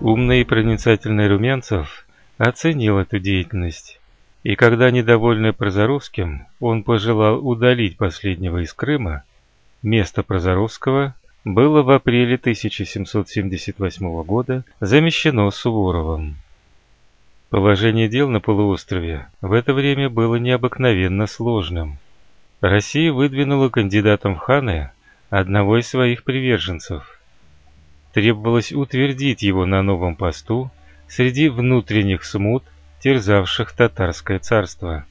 Умный и проницательный Румянцев оценил эту деятельность, и когда, недовольный Прозоровским, он пожелал удалить последнего из Крыма, место Прозоровского было в апреле 1778 года замещено Суворовым. Положение дел на полуострове в это время было необыкновенно сложным. Россия выдвинула кандидатом в ханы одного из своих приверженцев. Требовалось утвердить его на новом посту среди внутренних смут, терзавших татарское царство.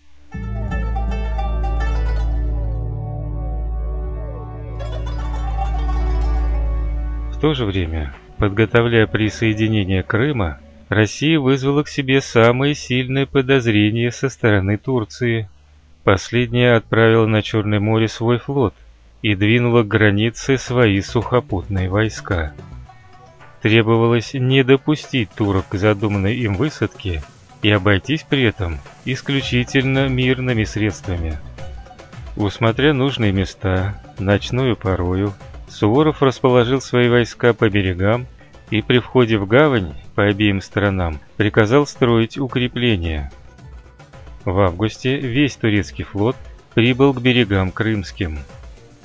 В то же время, подготовляя присоединение Крыма, Россия вызвала к себе самые сильные подозрения со стороны Турции. Последняя отправила на Черное море свой флот и двинула к границе свои сухопутные войска. Требовалось не допустить турок к задуманной им высадке и обойтись при этом исключительно мирными средствами. Усмотря нужные места, ночную порою, Суворов расположил свои войска по берегам и при входе в гавань по обеим сторонам приказал строить укрепления. В августе весь турецкий флот прибыл к берегам крымским.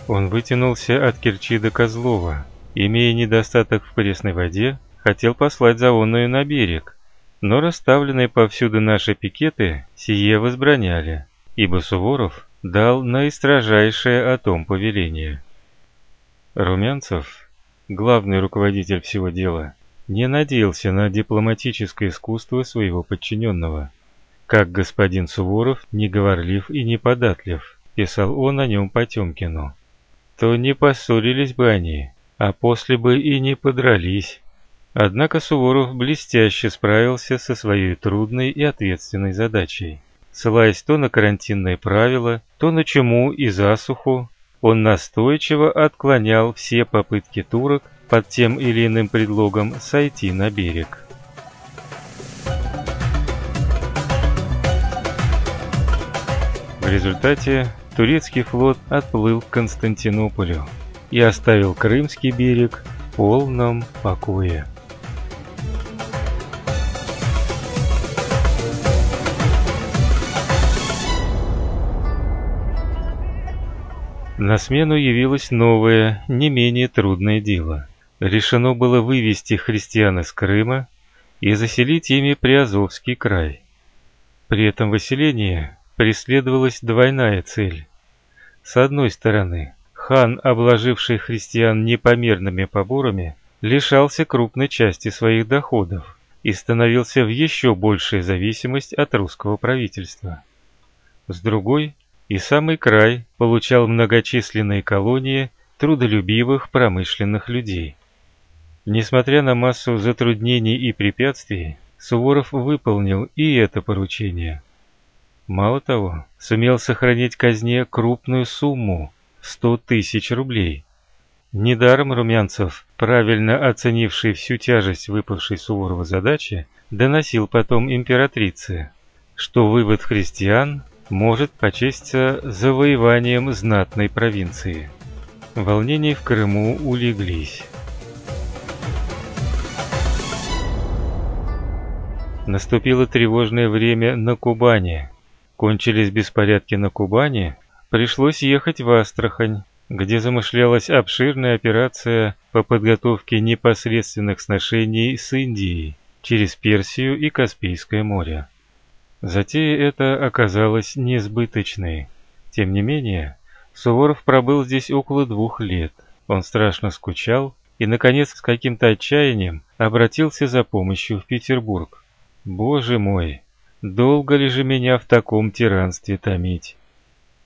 Он вытянулся от Керчи до Козлова, имея недостаток в пресной воде, хотел послать заонную на берег, но расставленные повсюду наши пикеты сие возбраняли, ибо Суворов дал наистрожайшее о том повеление. Румянцев, главный руководитель всего дела, не надеялся на дипломатическое искусство своего подчиненного. Как господин Суворов не говорлив и не податлив, писал он о нем Потемкину, то не поссорились бы они, а после бы и не подрались. Однако Суворов блестяще справился со своей трудной и ответственной задачей. Ссылаясь то на карантинные правила, то на чуму и засуху, он настойчиво отклонял все попытки турок под тем или иным предлогом сойти на берег. В результате турецкий флот отплыл к Константинополю и оставил Крымский берег в полном покое. На смену явилось новое, не менее трудное дело. Решено было вывести христиан из Крыма и заселить ими Приазовский край. При этом выселении преследовалась двойная цель. С одной стороны, хан, обложивший христиан непомерными поборами, лишался крупной части своих доходов и становился в еще большей зависимость от русского правительства. С другой, и самый край получал многочисленные колонии трудолюбивых промышленных людей. Несмотря на массу затруднений и препятствий, Суворов выполнил и это поручение. Мало того, сумел сохранить казне крупную сумму – 100 тысяч рублей. Недаром Румянцев, правильно оценивший всю тяжесть выпавшей Суворова задачи, доносил потом императрице, что вывод христиан может почесться завоеванием знатной провинции. Волнения в Крыму улеглись. Наступило тревожное время на Кубани. Кончились беспорядки на Кубани, пришлось ехать в Астрахань, где замышлялась обширная операция по подготовке непосредственных сношений с Индией через Персию и Каспийское море. Затея эта оказалась несбыточной. Тем не менее, Суворов пробыл здесь около двух лет. Он страшно скучал и, наконец, с каким-то отчаянием обратился за помощью в Петербург. «Боже мой, долго ли же меня в таком тиранстве томить?»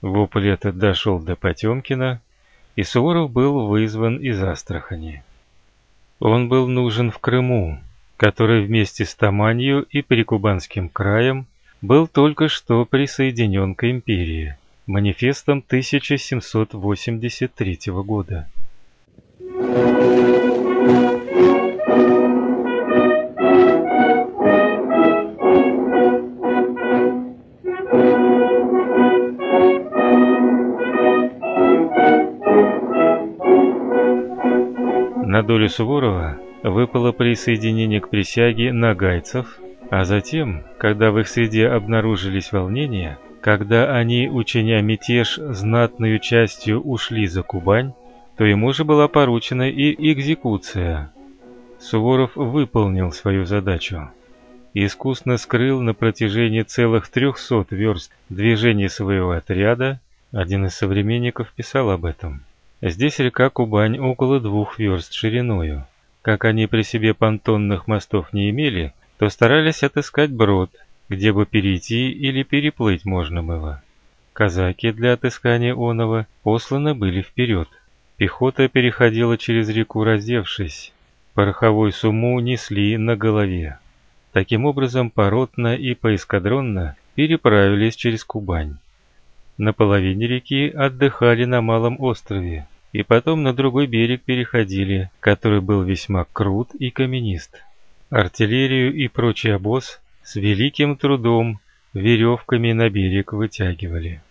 Вопль этот дошел до Потемкина, и Суворов был вызван из Астрахани. Он был нужен в Крыму, который вместе с Таманью и Прикубанским краем был только что присоединен к империи манифестом 1783 года. Долю Суворова выпало присоединение к присяге нагайцев, а затем, когда в их среде обнаружились волнения, когда они, учиня мятеж, знатную частью ушли за Кубань, то ему же была поручена и экзекуция. Суворов выполнил свою задачу. Искусно скрыл на протяжении целых трехсот верст движение своего отряда, один из современников писал об этом. Здесь река Кубань около двух верст шириною. Как они при себе понтонных мостов не имели, то старались отыскать брод, где бы перейти или переплыть можно было. Казаки для отыскания оного посланы были вперед. Пехота переходила через реку раздевшись. Пороховой сумму несли на голове. Таким образом, поротно и поэскадронно переправились через Кубань. На половине реки отдыхали на малом острове, и потом на другой берег переходили, который был весьма крут и каменист. Артиллерию и прочий обоз с великим трудом веревками на берег вытягивали.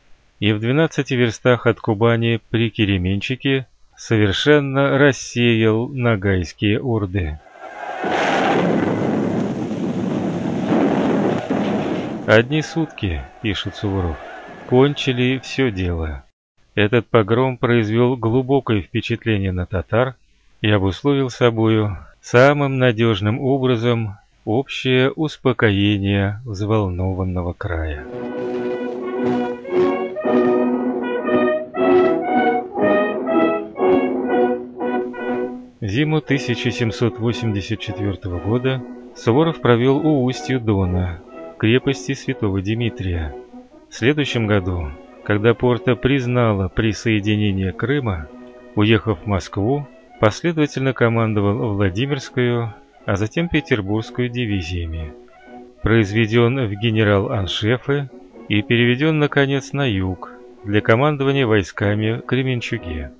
И в 12 верстах от Кубани при Кеременчике совершенно рассеял нагайские орды. Одни сутки, пишет Суворов, кончили все дело. Этот погром произвел глубокое впечатление на татар и обусловил собою самым надежным образом общее успокоение взволнованного края. Зиму 1784 года Суворов провел у устью Дона, крепости святого Дмитрия. В следующем году, когда Порта признала присоединение Крыма, уехав в Москву, последовательно командовал Владимирскую, а затем Петербургскую дивизиями. Произведен в генерал-аншефы и переведен, наконец, на юг для командования войсками в Кременчуге.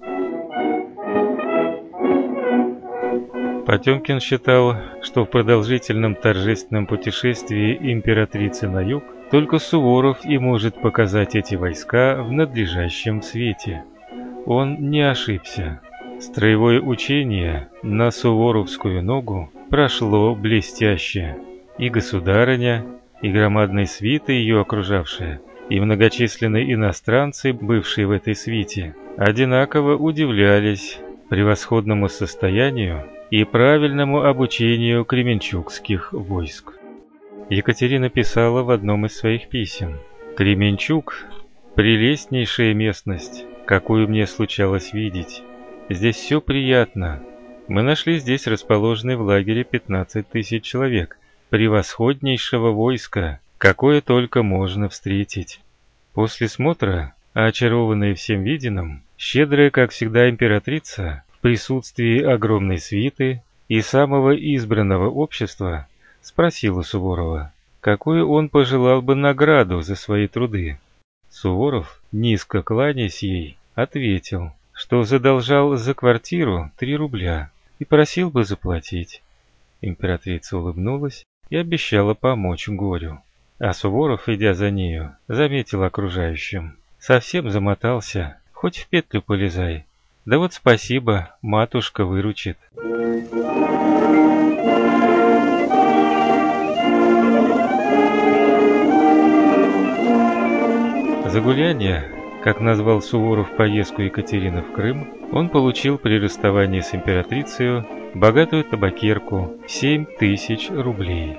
Потемкин считал, что в продолжительном торжественном путешествии императрицы на юг только Суворов и может показать эти войска в надлежащем свете. Он не ошибся. Строевое учение на Суворовскую ногу прошло блестяще. И государыня, и громадные свиты ее окружавшие, и многочисленные иностранцы, бывшие в этой свите, одинаково удивлялись превосходному состоянию и правильному обучению кременчугских войск. Екатерина писала в одном из своих писем: "Кременчуг прелестнейшая местность, какую мне случалось видеть. Здесь все приятно. Мы нашли здесь расположенный в лагере 15 тысяч человек, превосходнейшего войска, какое только можно встретить. После смотра, очарованная всем виденным, щедрая, как всегда, императрица присутствии огромной свиты и самого избранного общества спросила Суворова, какую он пожелал бы награду за свои труды. Суворов, низко кланяясь ей, ответил, что задолжал за квартиру три рубля и просил бы заплатить. Императрица улыбнулась и обещала помочь горю. А Суворов, идя за нею, заметил окружающим. Совсем замотался, хоть в петлю полезай, да вот спасибо, матушка выручит. За гуляние, как назвал Суворов поездку Екатерины в Крым, он получил при расставании с императрицей богатую табакерку 7 тысяч рублей.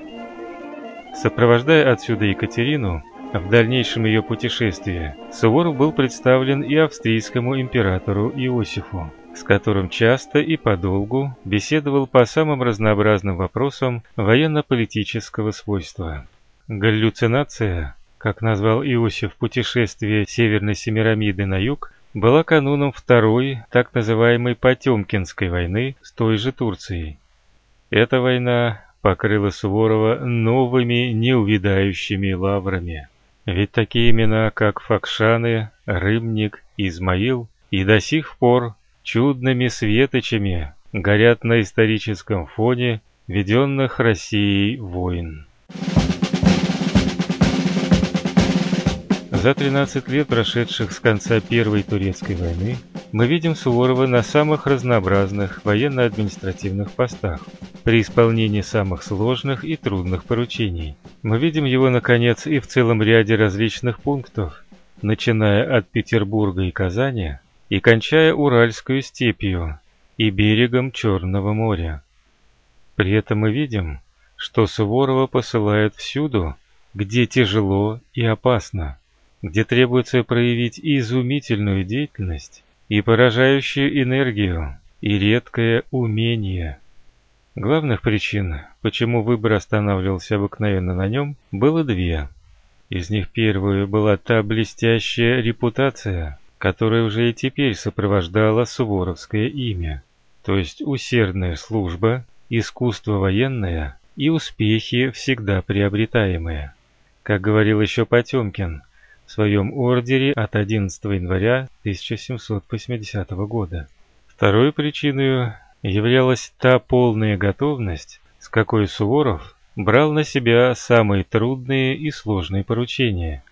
Сопровождая отсюда Екатерину, в дальнейшем ее путешествии Суворов был представлен и австрийскому императору Иосифу, с которым часто и подолгу беседовал по самым разнообразным вопросам военно-политического свойства. Галлюцинация, как назвал Иосиф путешествие Северной Семирамиды на юг, была кануном второй, так называемой Потемкинской войны с той же Турцией. Эта война покрыла Суворова новыми неувидающими лаврами. Ведь такие имена, как Факшаны, Рымник, Измаил, и до сих пор чудными светочами горят на историческом фоне веденных Россией войн. За 13 лет, прошедших с конца Первой Турецкой войны, мы видим Суворова на самых разнообразных военно-административных постах, при исполнении самых сложных и трудных поручений. Мы видим его, наконец, и в целом ряде различных пунктов, начиная от Петербурга и Казани и кончая Уральскую степью и берегом Черного моря. При этом мы видим, что Суворова посылают всюду, где тяжело и опасно, где требуется проявить изумительную деятельность и поражающую энергию, и редкое умение. Главных причин, почему выбор останавливался обыкновенно на нем, было две. Из них первую была та блестящая репутация, которая уже и теперь сопровождала суворовское имя, то есть усердная служба, искусство военное и успехи, всегда приобретаемые. Как говорил еще Потемкин в своем ордере от 11 января 1780 года. Второй причиной являлась та полная готовность, с какой Суворов брал на себя самые трудные и сложные поручения,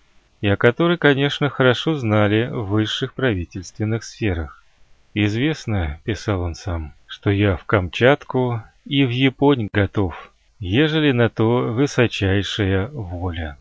и о которой, конечно, хорошо знали в высших правительственных сферах. «Известно, — писал он сам, — что я в Камчатку и в Японь готов, ежели на то высочайшая воля».